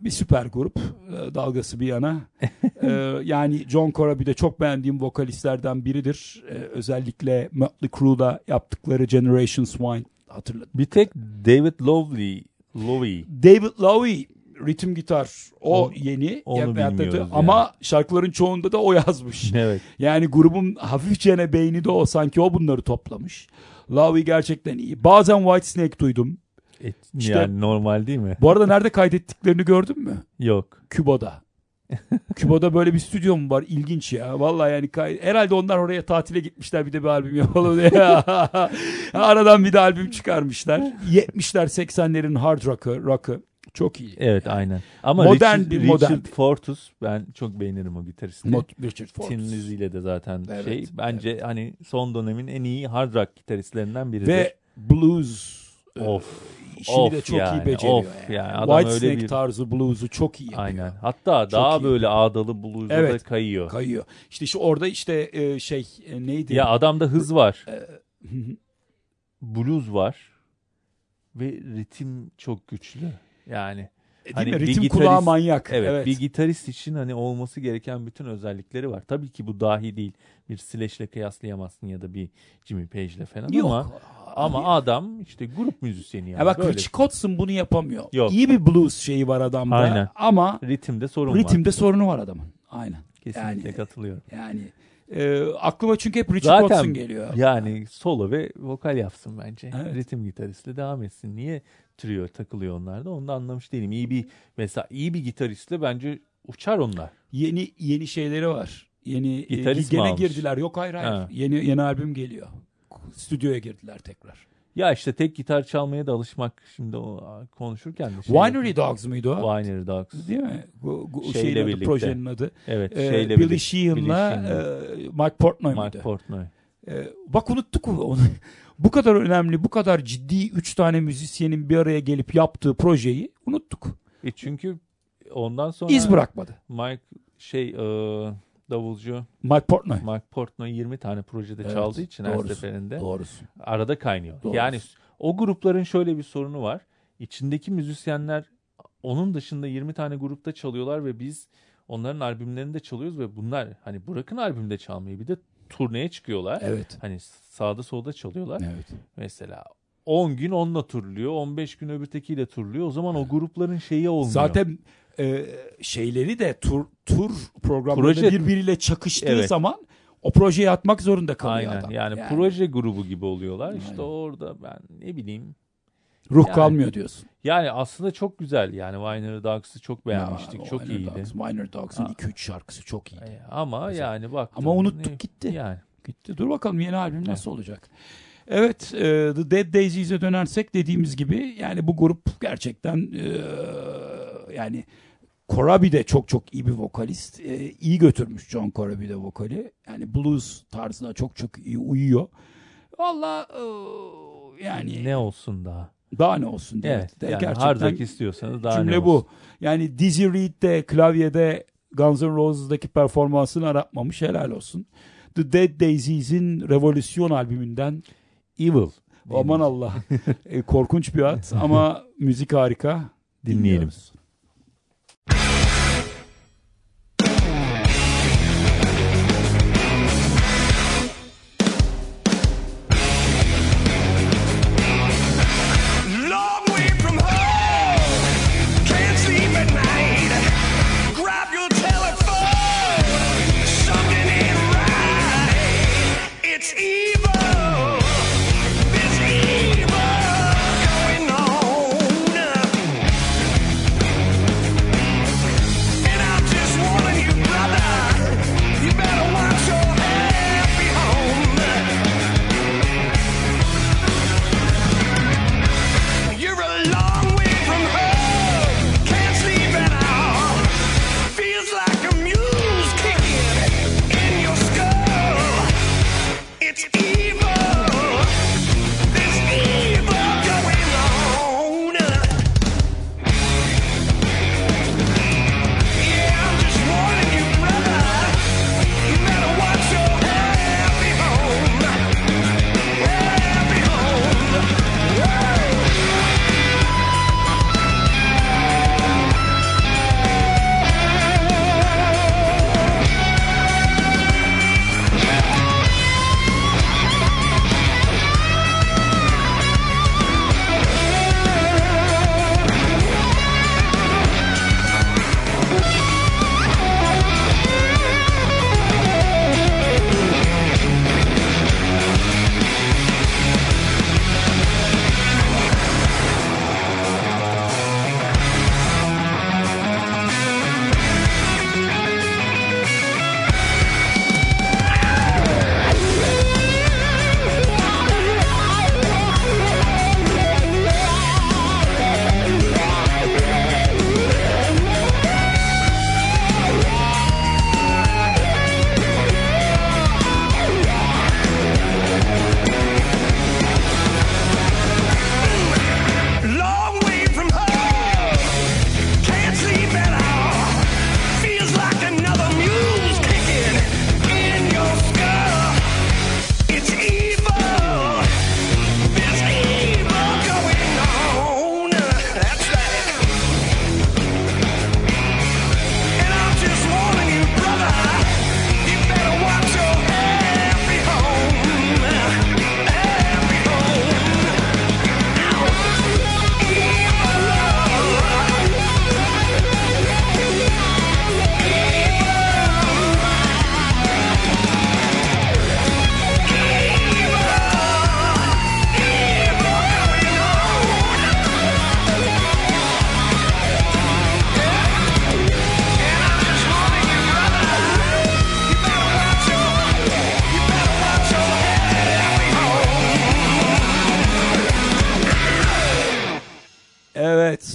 Speaker 2: bir süper grup e, dalgası bir yana. Ee, yani John Corabi de çok beğendiğim vokalistlerden biridir. Ee, özellikle Mötley Crue'da yaptıkları Generation Swine hatırladım.
Speaker 1: Bir tek David Lovely, Lowy
Speaker 2: David Lowie ritim gitar o,
Speaker 1: O-
Speaker 2: yeni
Speaker 1: onu
Speaker 2: Ya- ya-
Speaker 1: bilmiyoruz
Speaker 2: ama şarkıların çoğunda da o yazmış.
Speaker 1: evet.
Speaker 2: Yani grubun hafifçene beyni de o sanki o bunları toplamış. Lowie gerçekten iyi. Bazen Whitesnake duydum.
Speaker 1: Et,
Speaker 2: İşte-
Speaker 1: yani normal değil mi?
Speaker 2: Bu arada nerede kaydettiklerini gördün mü?
Speaker 1: Yok.
Speaker 2: Küba'da. Küba'da böyle bir stüdyo mu var? İlginç ya. Vallahi yani kay- herhalde onlar oraya tatile gitmişler bir de bir albüm yapalım diye. Aradan bir de albüm çıkarmışlar. 70'ler 80'lerin hard rock'ı, rock'ı. Çok iyi.
Speaker 1: Evet aynen. Ama
Speaker 2: Modern
Speaker 1: Richard,
Speaker 2: bir
Speaker 1: Richard
Speaker 2: modern.
Speaker 1: Fortus ben çok beğenirim o gitaristi.
Speaker 2: Mod Richard
Speaker 1: Tin
Speaker 2: Forbes.
Speaker 1: Lizzy ile de zaten
Speaker 2: Evet,
Speaker 1: şey bence hani son dönemin en iyi hard rock gitaristlerinden biridir.
Speaker 2: Ve blues e,
Speaker 1: of.
Speaker 2: işini
Speaker 1: of
Speaker 2: de çok
Speaker 1: yani,
Speaker 2: iyi beceriyor.
Speaker 1: of
Speaker 2: yani.
Speaker 1: yani. Adam öyle
Speaker 2: Whitesnake
Speaker 1: bir-
Speaker 2: tarzı blues'u çok iyi yapıyor.
Speaker 1: Aynen. Hatta daha
Speaker 2: iyi.
Speaker 1: böyle ağdalı blues'a
Speaker 2: Evet.
Speaker 1: da kayıyor.
Speaker 2: Kayıyor. İşte şu orada işte e, şey e, neydi?
Speaker 1: ya adamda hız var. Blues var. Ve ritim çok güçlü. Yani
Speaker 2: E,
Speaker 1: Hani
Speaker 2: mi? Ritim kulağı manyak.
Speaker 1: Evet,
Speaker 2: Evet.
Speaker 1: bir gitarist için hani olması gereken bütün özellikleri var. Tabii ki bu dahi değil. Bir Slash'le kıyaslayamazsın ya da bir Jimmy Page'le falan
Speaker 2: Yok.
Speaker 1: ama ama adam işte grup müzisyeni yani.
Speaker 2: Ya bak. Richie Kotzen bunu yapamıyor.
Speaker 1: Yok.
Speaker 2: İyi bir blues şeyi var adamda
Speaker 1: Aynen.
Speaker 2: ama
Speaker 1: ritimde sorun var.
Speaker 2: ritimde sorunu var adamın. Aynen.
Speaker 1: Kesinlikle
Speaker 2: yani-
Speaker 1: katılıyorum.
Speaker 2: Yani e, aklıma çünkü hep Richie
Speaker 1: Zaten
Speaker 2: Kotzen geliyor.
Speaker 1: yani solo ve vokal yapsın bence.
Speaker 2: Evet.
Speaker 1: Ritim gitaristle devam etsin. Niye trio takılıyor onlar da onu da anlamış değilim. İyi bir mesela iyi bir gitaristle bence uçar onlar.
Speaker 2: Yeni yeni şeyleri var. Yeni e,
Speaker 1: Gitarist mi
Speaker 2: gene girdiler. Yok hayır hayır.
Speaker 1: Ha.
Speaker 2: Yeni yeni albüm geliyor. Stüdyoya girdiler tekrar.
Speaker 1: Ya işte tek gitar çalmaya da alışmak şimdi o konuşurken de şey
Speaker 2: Winery Dogs muydu o?
Speaker 1: Winery Dogs.
Speaker 2: Değil mi? Bu, bu
Speaker 1: Şeyle
Speaker 2: şeyin adı, projenin adı.
Speaker 1: Evet
Speaker 2: Ee,
Speaker 1: şeyle
Speaker 2: Billy. Sheehan'la
Speaker 1: Billy Sheehan.
Speaker 2: e, Mike Portnoy
Speaker 1: Mark
Speaker 2: muydu?
Speaker 1: Portnoy.
Speaker 2: Ee, bak unuttuk onu. bu kadar önemli, bu kadar ciddi üç tane müzisyenin bir araya gelip yaptığı projeyi unuttuk.
Speaker 1: E çünkü ondan sonra
Speaker 2: İz bırakmadı.
Speaker 1: Mike şey e, davulcu
Speaker 2: Mike Portnoy.
Speaker 1: Mike Portnoy 20 tane projede
Speaker 2: Evet,
Speaker 1: çaldığı için her
Speaker 2: doğrusu,
Speaker 1: seferinde
Speaker 2: Doğrusu.
Speaker 1: arada kaynıyor.
Speaker 2: Doğrusu.
Speaker 1: Yani o grupların şöyle bir sorunu var. İçindeki müzisyenler onun dışında 20 tane grupta çalıyorlar ve biz onların albümlerinde çalıyoruz ve bunlar hani bırakın albümde çalmayı bir de turneye çıkıyorlar.
Speaker 2: Evet.
Speaker 1: Hani sağda solda çalıyorlar.
Speaker 2: Evet.
Speaker 1: Mesela 10 gün onunla turluyor, 15 gün öbürtekiyle turluyor. O zaman o grupların şeyi olmuyor.
Speaker 2: Zaten e, şeyleri de tur tur programları
Speaker 1: Proje-
Speaker 2: birbiriyle çakıştığı
Speaker 1: Evet.
Speaker 2: zaman o projeye atmak zorunda kalıyor
Speaker 1: Aynen.
Speaker 2: adam.
Speaker 1: Yani, proje grubu gibi oluyorlar. İşte
Speaker 2: Aynen.
Speaker 1: orada ben ne bileyim.
Speaker 2: ruh
Speaker 1: yani-
Speaker 2: kalmıyor diyorsun.
Speaker 1: Yani aslında çok güzel. Yani Winery Dogs'ı çok beğenmiştik.
Speaker 2: Ya,
Speaker 1: çok
Speaker 2: Minor
Speaker 1: iyiydi.
Speaker 2: Dogs, Minor Dogs'ın
Speaker 1: Ha.
Speaker 2: 2-3 şarkısı çok iyiydi.
Speaker 1: E, Ama
Speaker 2: Güzel.
Speaker 1: yani bak.
Speaker 2: Ama unuttuk gitti.
Speaker 1: Yani.
Speaker 2: Gitti. Dur bakalım yeni albüm nasıl olacak. Evet, e, The Dead Daisies'e dönersek dediğimiz gibi yani bu grup gerçekten e, yani Corabi de çok çok iyi bir vokalist. E, iyi götürmüş John Corabi de vokali. Yani blues tarzına çok çok iyi uyuyor. Valla e, yani
Speaker 1: Ne olsun daha.
Speaker 2: daha ne olsun diye.
Speaker 1: Evet.
Speaker 2: De
Speaker 1: yani
Speaker 2: gerçekten
Speaker 1: hard rock istiyorsanız daha
Speaker 2: cümle
Speaker 1: ne
Speaker 2: bu.
Speaker 1: olsun.
Speaker 2: Yani Dizzy Reed de klavyede Guns N' Roses'daki performansını aratmamış helal olsun. The Dead Daisies'in Revolüsyon albümünden
Speaker 1: Evil.
Speaker 2: aman Allah e, korkunç bir at ama müzik harika.
Speaker 1: Dinleyelim.
Speaker 2: Dinliyoruz.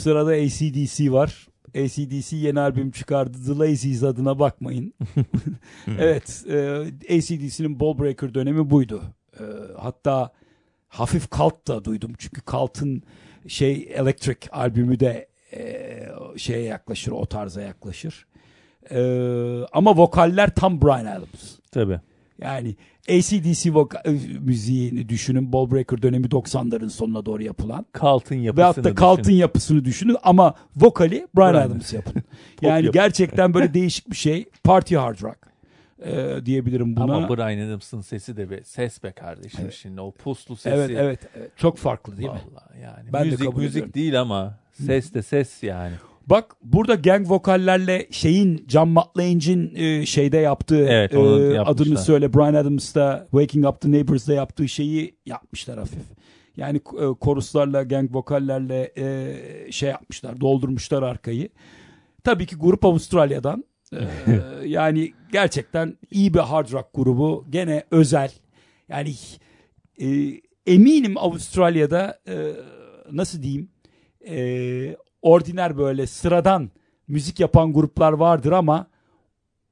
Speaker 2: Sırada ACDC var. ACDC yeni albüm çıkardı. The Lazies adına bakmayın. evet. E, ACDC'nin Ball Breaker dönemi buydu. E, hatta hafif Cult da duydum. Çünkü Cult'ın şey Electric albümü de e, şeye yaklaşır. O tarza yaklaşır. E, ama vokaller tam Brian Adams.
Speaker 1: Tabii.
Speaker 2: Yani ACDC voka- e, müziğini düşünün. Ball Breaker dönemi 90'ların sonuna doğru yapılan.
Speaker 1: Kaltın yapısını
Speaker 2: hatta
Speaker 1: düşün.
Speaker 2: Cult'ın yapısını düşünün ama vokali Brian. Adams yapın. yani
Speaker 1: yapı.
Speaker 2: gerçekten böyle değişik bir şey. Party hard rock e, diyebilirim buna.
Speaker 1: Ama Brian Adams'ın sesi de be ses be kardeşim şimdi o puslu sesi.
Speaker 2: evet, evet evet çok farklı değil mi?
Speaker 1: Vallahi yani.
Speaker 2: Ben de
Speaker 1: müzik
Speaker 2: kabul
Speaker 1: müzik
Speaker 2: ediyorum.
Speaker 1: değil ama ses de ses yani.
Speaker 2: Bak burada gang vokallerle şeyin John Matlane'cin e, şeyde yaptığı
Speaker 1: Evet,
Speaker 2: e,
Speaker 1: yapmışlar.
Speaker 2: adını söyle Brian Adams'ta Waking Up the Neighbors'da yaptığı şeyi yapmışlar hafif. Yani e, koruslarla gang vokallerle e, şey yapmışlar doldurmuşlar arkayı. Tabii ki grup Avustralya'dan. E, yani gerçekten iyi bir hard rock grubu. Gene özel. Yani e, eminim Avustralya'da e, nasıl diyeyim e, ordiner böyle sıradan müzik yapan gruplar vardır ama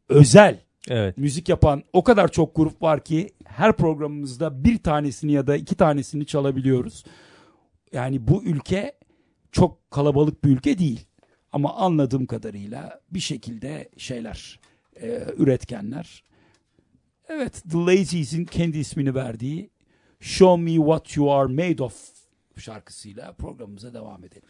Speaker 2: özel
Speaker 1: Evet.
Speaker 2: müzik yapan o kadar çok grup var ki her programımızda bir tanesini ya da iki tanesini çalabiliyoruz. Yani bu ülke çok kalabalık bir ülke değil. Ama anladığım kadarıyla bir şekilde şeyler, e, üretkenler. Evet, The Lazies'in kendi ismini verdiği Show Me What You Are Made Of şarkısıyla programımıza devam edelim.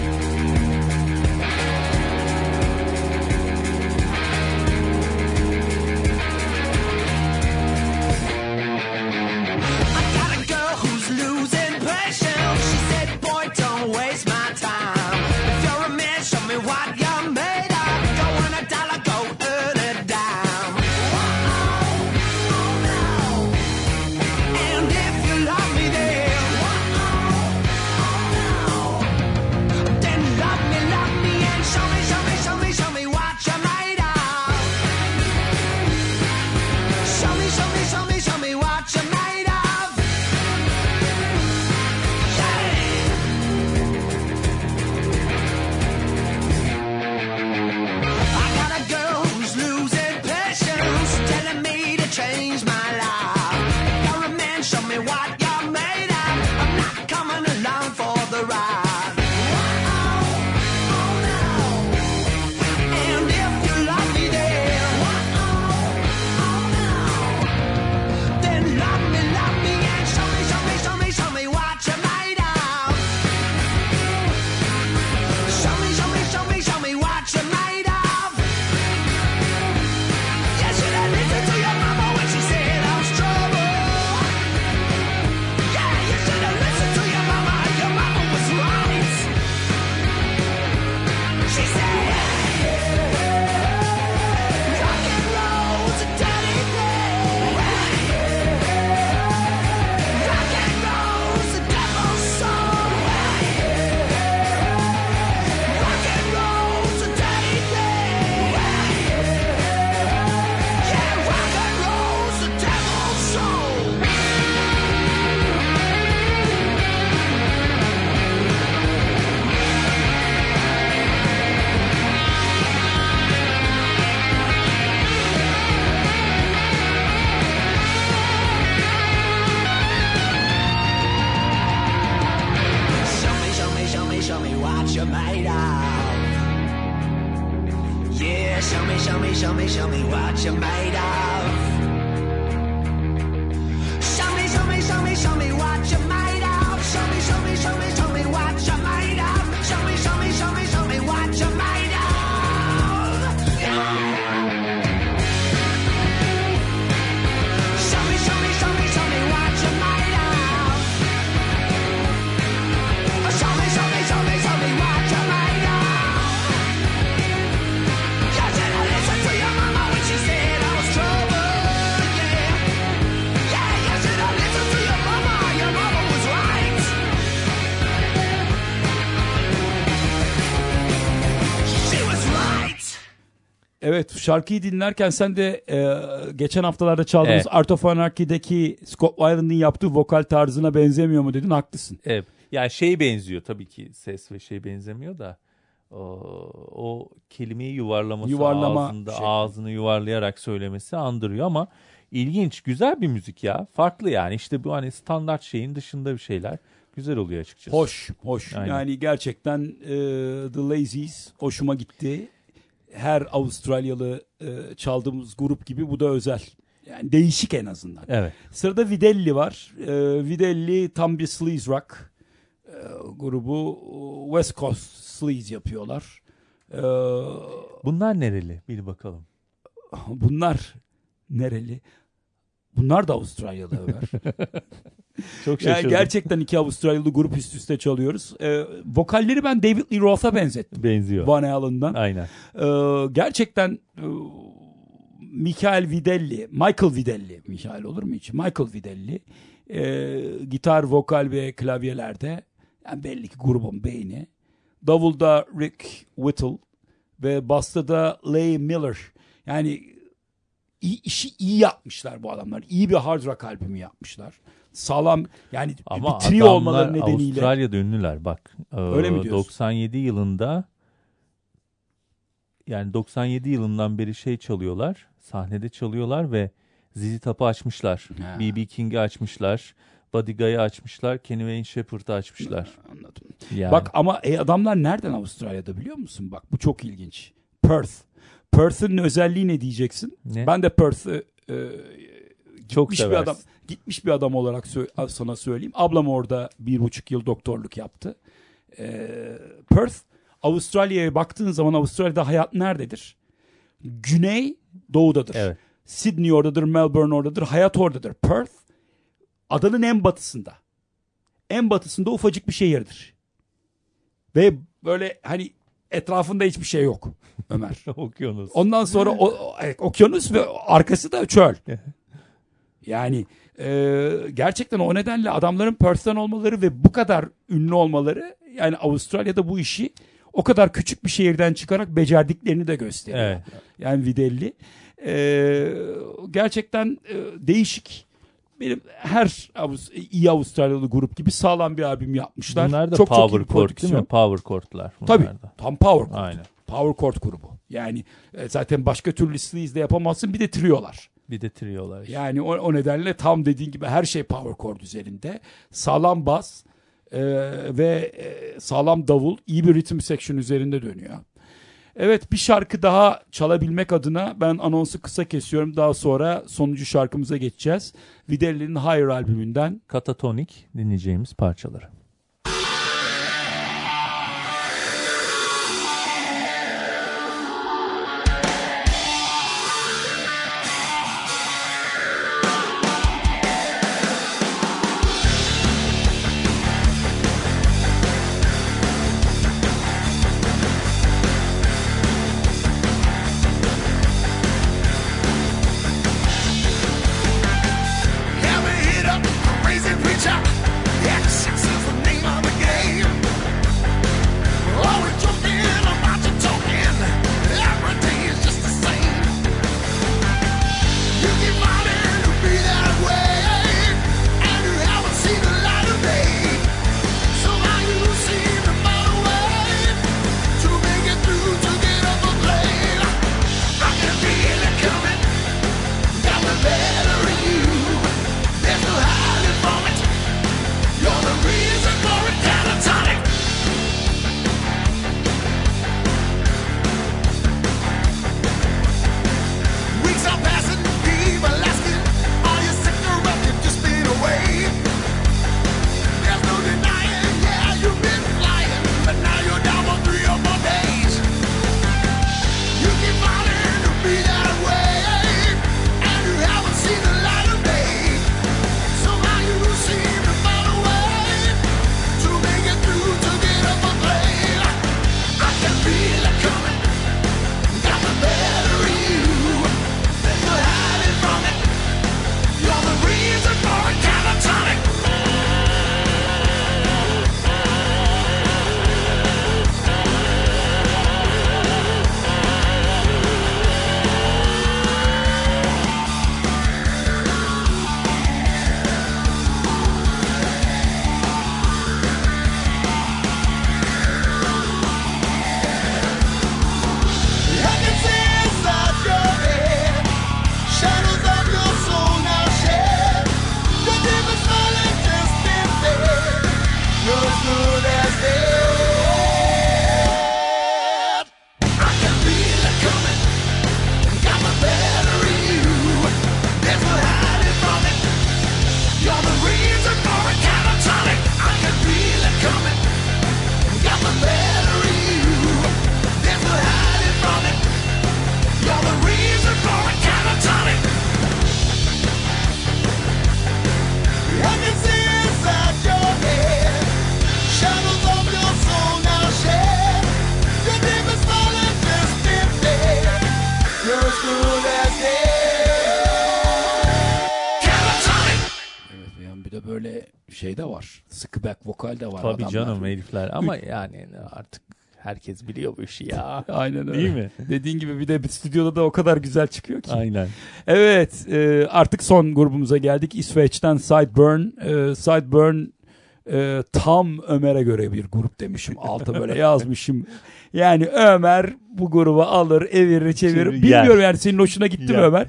Speaker 2: şarkıyı dinlerken sen de e, geçen haftalarda çaldığımız
Speaker 1: Evet.
Speaker 2: Art of Anarchy'deki Scott Weiland'ın yaptığı vokal tarzına benzemiyor mu dedin haklısın.
Speaker 1: Evet. Yani şey benziyor tabii ki ses ve şey benzemiyor da o, o kelimeyi yuvarlaması
Speaker 2: Yuvarlama
Speaker 1: ağzında
Speaker 2: şey.
Speaker 1: ağzını yuvarlayarak söylemesi andırıyor ama ilginç güzel bir müzik ya farklı yani işte bu hani standart şeyin dışında bir şeyler güzel oluyor açıkçası.
Speaker 2: Hoş, hoş.
Speaker 1: Aynen.
Speaker 2: Yani gerçekten e, The Lazies hoşuma gitti. Her Avustralyalı e, çaldığımız grup gibi bu da özel. Yani değişik en azından.
Speaker 1: Evet.
Speaker 2: Sırada Videlli var. E, Videlli tam bir sleaze rock e, grubu. West Coast sleaze yapıyorlar. E,
Speaker 1: Bunlar nereli? Bil bakalım.
Speaker 2: bunlar nereli? Bunlar da Avustralyalı Ömer.
Speaker 1: Çok
Speaker 2: yani
Speaker 1: şaşırdım.
Speaker 2: gerçekten iki Avustralyalı grup üst üste çalıyoruz. E, vokalleri ben David Lee Roth'a benzettim.
Speaker 1: benziyor.
Speaker 2: Van Halen'dan.
Speaker 1: Aynen.
Speaker 2: Ee, gerçekten e, Michael Videlli, Michael Videlli, Michael olur mu hiç? Michael Videlli e, gitar, vokal ve klavyelerde yani belli ki grubun beyni. Davulda Rick Whittle ve basta da Leigh Miller. Yani iyi, işi iyi yapmışlar bu adamlar. İyi bir hard rock albümü yapmışlar. Sağlam yani
Speaker 1: Ama
Speaker 2: bir trio olmaları nedeniyle.
Speaker 1: Avustralya'da ünlüler bak. Ee,
Speaker 2: Öyle mi diyorsun?
Speaker 1: 97 yılında yani 97 yılından beri şey çalıyorlar. Sahnede çalıyorlar ve ZZ Top'u açmışlar. B.B. King'i açmışlar. Buddy Guy'ı açmışlar. Kenny Wayne Shepherd'ı açmışlar.
Speaker 2: Anladım.
Speaker 1: Yani,
Speaker 2: Bak ama e, adamlar nereden Avustralya'da biliyor musun? Bak bu çok ilginç. Perth. Perth'ın özelliği ne diyeceksin?
Speaker 1: Ne?
Speaker 2: Ben de Perth'ı e,
Speaker 1: Çok
Speaker 2: gitmiş bir
Speaker 1: seversin.
Speaker 2: adam gitmiş bir adam olarak sö- sana söyleyeyim. Ablam orada bir buçuk yıl doktorluk yaptı. E, Perth Avustralya'ya baktığın zaman Avustralya'da hayat nerededir? Güney doğudadır.
Speaker 1: Evet.
Speaker 2: Sydney oradadır, Melbourne oradadır, hayat oradadır. Perth adanın en batısında. En batısında ufacık bir şehirdir. Ve böyle hani etrafında hiçbir şey yok Ömer.
Speaker 1: Okyanus.
Speaker 2: Ondan sonra o, o- okyanus ve arkası da çöl. Yani e, gerçekten o nedenle adamların Perth'ten olmaları ve bu kadar ünlü olmaları yani Avustralya'da bu işi o kadar küçük bir şehirden çıkarak becerdiklerini de gösteriyor.
Speaker 1: Evet.
Speaker 2: Yani Videlli. E, gerçekten e, değişik. Benim her Avus- iyi Avustralyalı grup gibi sağlam bir albüm yapmışlar.
Speaker 1: Bunlar da
Speaker 2: çok çok
Speaker 1: power
Speaker 2: bir
Speaker 1: chord değil mi? Power chordlar.
Speaker 2: Tabii. Tam power chord.
Speaker 1: Aynen.
Speaker 2: Power chord grubu. Yani e, zaten başka türlü de yapamazsın bir de triolar.
Speaker 1: Bir de triolar. işte.
Speaker 2: Yani o, o nedenle tam dediğin gibi her şey power chord üzerinde. Sağlam bas e, ve e, sağlam davul iyi bir ritim section üzerinde dönüyor. Evet bir şarkı daha çalabilmek adına ben anonsu kısa kesiyorum. Daha sonra sonuncu şarkımıza geçeceğiz. Videlli'nin Higher albümünden
Speaker 1: Katatonik dinleyeceğimiz parçaları.
Speaker 2: Böyle şey de var. Sıkı back vokal de var
Speaker 1: Tabii
Speaker 2: adamlar.
Speaker 1: canım herifler ama yani artık herkes biliyor bu işi ya.
Speaker 2: Aynen öyle.
Speaker 1: Değil mi?
Speaker 2: Dediğin gibi bir de bir stüdyoda da o kadar güzel çıkıyor ki.
Speaker 1: Aynen.
Speaker 2: Evet e, artık son grubumuza geldik. İsveç'ten Sideburn. E, Sideburn e, tam Ömer'e göre bir grup demişim. Alta böyle yazmışım. Yani Ömer bu grubu alır, evirir, çevirir.
Speaker 1: Çevir-
Speaker 2: Bilmiyorum yani senin hoşuna gitti mi. Ömer?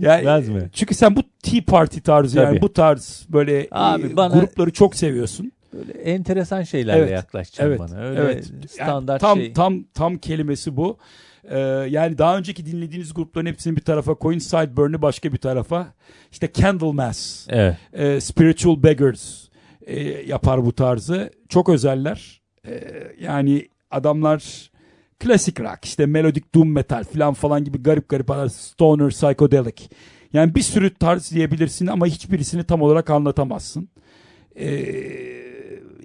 Speaker 2: Yani,
Speaker 1: mi?
Speaker 2: Çünkü sen bu Tea Party tarzı yani
Speaker 1: Tabii.
Speaker 2: bu tarz böyle
Speaker 1: Abi
Speaker 2: e,
Speaker 1: bana-
Speaker 2: grupları çok seviyorsun.
Speaker 1: Böyle enteresan şeylerle
Speaker 2: Evet,
Speaker 1: yaklaşacaksın
Speaker 2: Evet.
Speaker 1: bana. Öyle
Speaker 2: evet. Yani
Speaker 1: standart
Speaker 2: tam
Speaker 1: şey.
Speaker 2: tam tam kelimesi bu. Ee, yani daha önceki dinlediğiniz grupların hepsini bir tarafa koyun. Sideburn'u başka bir tarafa. İşte Candlemass,
Speaker 1: Evet.
Speaker 2: e, Spiritual Beggars e, yapar bu tarzı. Çok özeller. E, yani adamlar klasik rock işte melodik doom metal falan falan gibi garip garip adamlar. Stoner, psychedelic. Yani bir sürü tarz diyebilirsin ama hiçbirisini tam olarak anlatamazsın. E,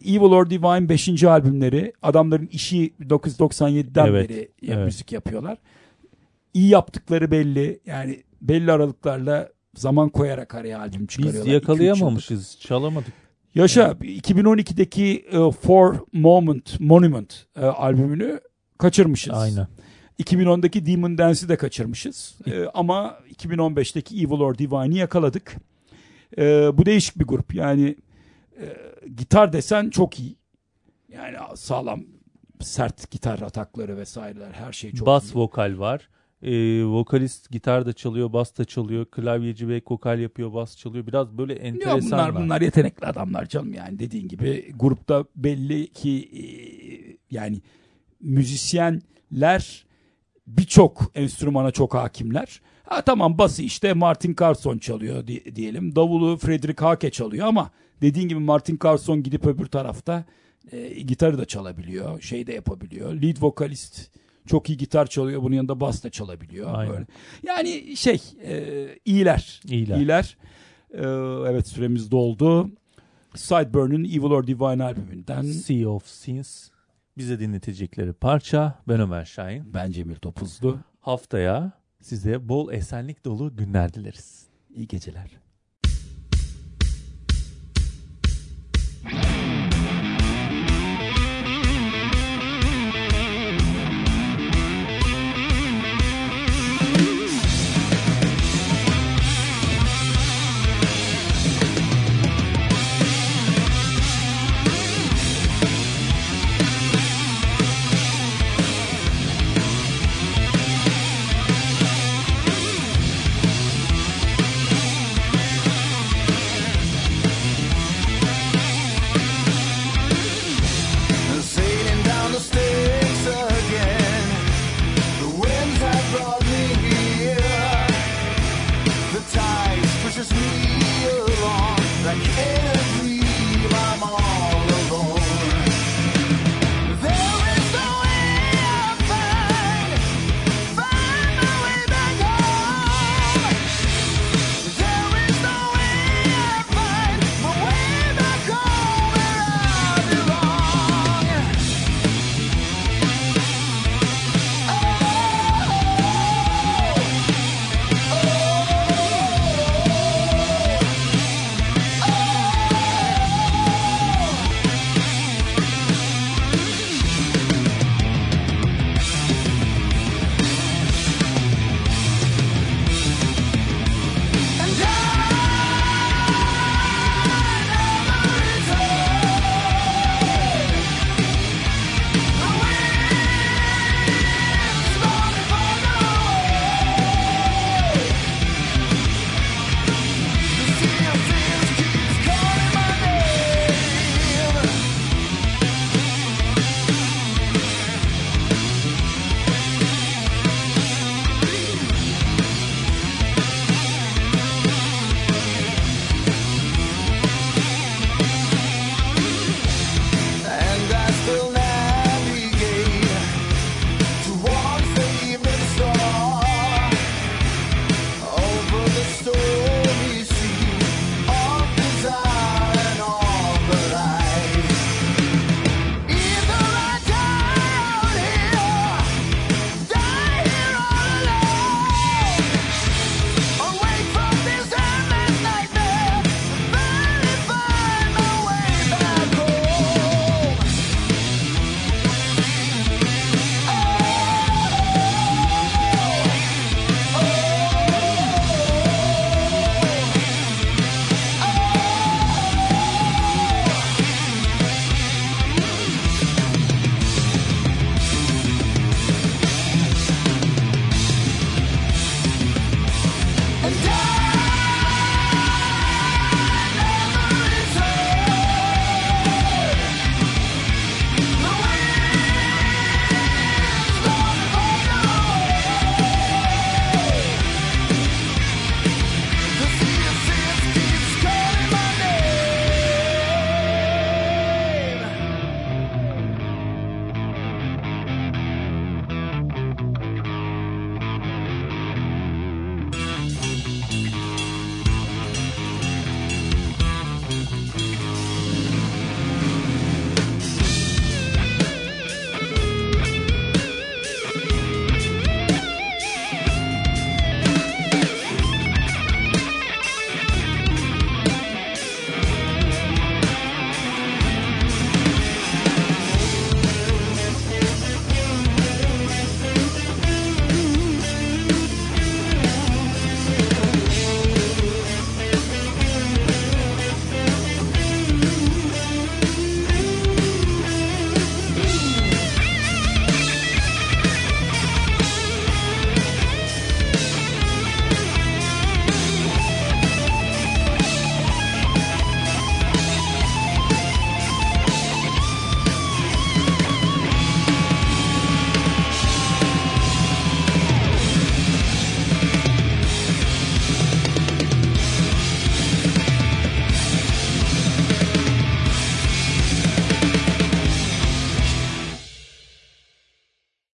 Speaker 2: Evil or Divine 5. albümleri. Adamların işi 1997'den
Speaker 1: Evet,
Speaker 2: beri ya-
Speaker 1: evet.
Speaker 2: müzik yapıyorlar. İyi yaptıkları belli. Yani belli aralıklarla zaman koyarak araya albüm çıkarıyorlar.
Speaker 1: Biz
Speaker 2: 2-3
Speaker 1: yakalayamamışız, çalamadık.
Speaker 2: Yaşa 2012'deki e, For Moment Monument e, albümünü kaçırmışız.
Speaker 1: Aynen.
Speaker 2: 2010'daki Demon Dance'i de kaçırmışız. E, ama 2015'teki Evil or Divine'i yakaladık. E, bu değişik bir grup. Yani e, gitar desen çok iyi. Yani sağlam sert gitar atakları vesaireler her şey çok
Speaker 1: Bas
Speaker 2: iyi.
Speaker 1: vokal var. Ee, vokalist gitar da çalıyor, bas da çalıyor. Klavyeci back vokal yapıyor, bas çalıyor. Biraz böyle
Speaker 2: Ya
Speaker 1: enteresan.
Speaker 2: bunlar
Speaker 1: var.
Speaker 2: bunlar yetenekli adamlar canım yani dediğin gibi grupta belli ki e, yani müzisyenler birçok enstrümana çok hakimler. Ha tamam bası işte Martin Carson çalıyor di- diyelim. Davulu Frederick Hake çalıyor ama dediğin gibi Martin Carson gidip öbür tarafta e, gitarı da çalabiliyor. Şey de yapabiliyor. Lead vokalist çok iyi gitar çalıyor. Bunun yanında bas da çalabiliyor.
Speaker 1: Aynen.
Speaker 2: Böyle. Yani şey e, iyiler.
Speaker 1: İyiler.
Speaker 2: İyiler. Ee, evet süremiz doldu. Sideburn'un Evil or Divine albümünden
Speaker 1: Sea of Sins bize dinletecekleri parça. Ben Ömer Şahin.
Speaker 2: ben Cemil Topuzlu.
Speaker 1: Haftaya size bol esenlik dolu günler dileriz.
Speaker 2: İyi geceler.